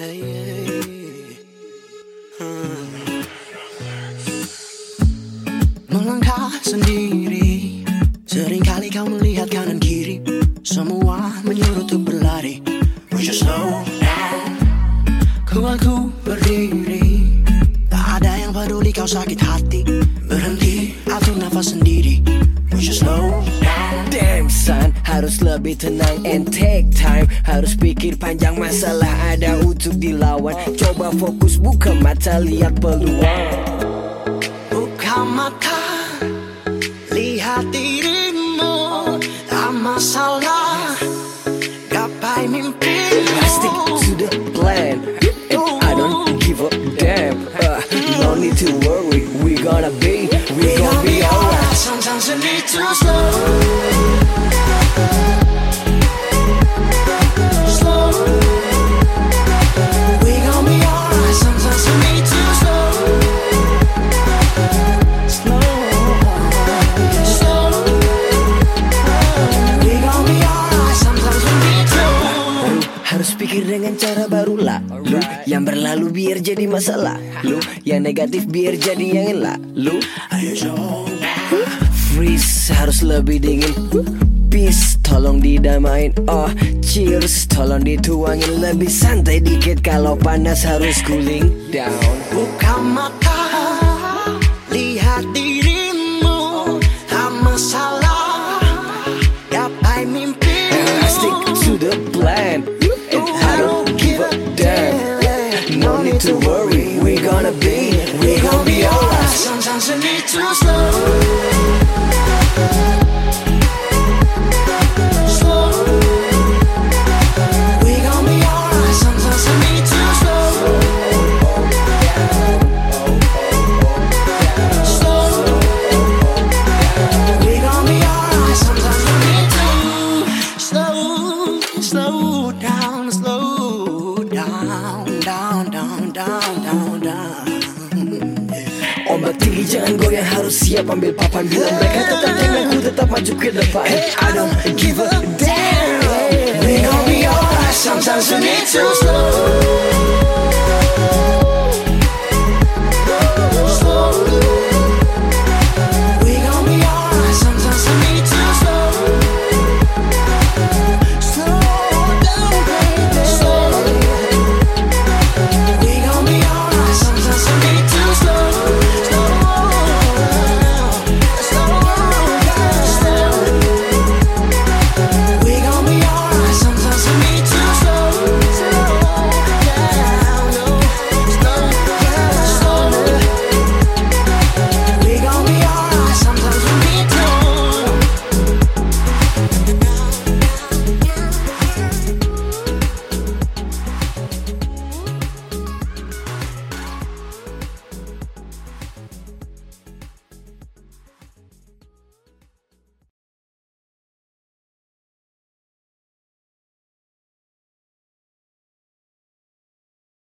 Hey, hey. Hmm. Melangkah sendiri. Seringkali kau melihat kanan kiri. Semua menyuruh untuk berlari. Would you slow down. Ku berdiri. Tak ada yang peduli kau sakit hati. Berhenti atur nafas sendiri. Would you slow down harus lebih tenang and take time. Harus pikir panjang masalah ada untuk dilawan. Coba fokus buka mata lihat peluang. Buka mata Lihat dirimu. Tak masalah Gapai mimpimu Stick to the plan And I don't give a damn. Uh, No need to worry, we gonna be We gonna be alright. Sometimes you need to Slow yang berlalu biar jadi masalah. Lu yang negatif biar jadi yang elak Lu Ayo coba freeze harus lebih dingin. Peace tolong didamain. Oh cheers tolong dituangin. Lebih santai dikit kalau panas harus cooling down. Buka mata Lihat dirimu to worry. We gonna be We gonna be alright Sometimes you need to slow. Slow. We Ombak tinggi jangan goyang harus siap ambil papan Bila mereka tetap jangan ku tetap maju ke depan Hey, I don't give a damn. We gon' be alright. Sometimes we need to slow